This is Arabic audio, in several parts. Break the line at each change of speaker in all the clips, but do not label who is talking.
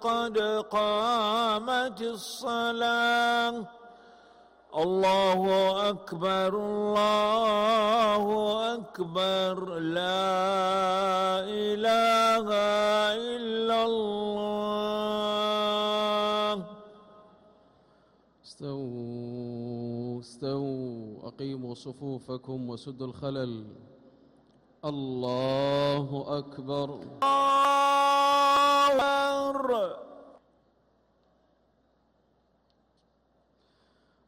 قد قامت الصلاة. الله أكبر الله أكبر. لا إله إلا الله.
استووا استووا. أقيموا صفوفكم وسدوا الخلل. الله أكبر.
الله أكبر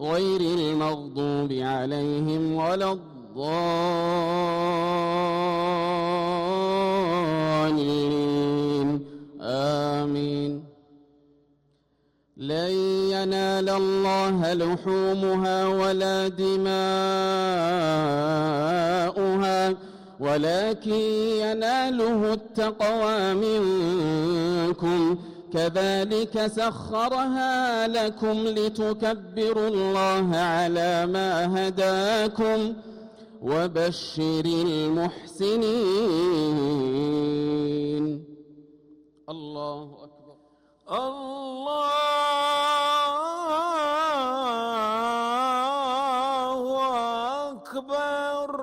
غير المغضوب عليهم ولا الضالين. آمين. لن ينال الله لحومها ولا دماؤها ولكن يناله التقوى منكم. كذلك سخرها لكم لتكبروا الله على ما هداكم وبشر المحسنين. الله أكبر.
الله أكبر.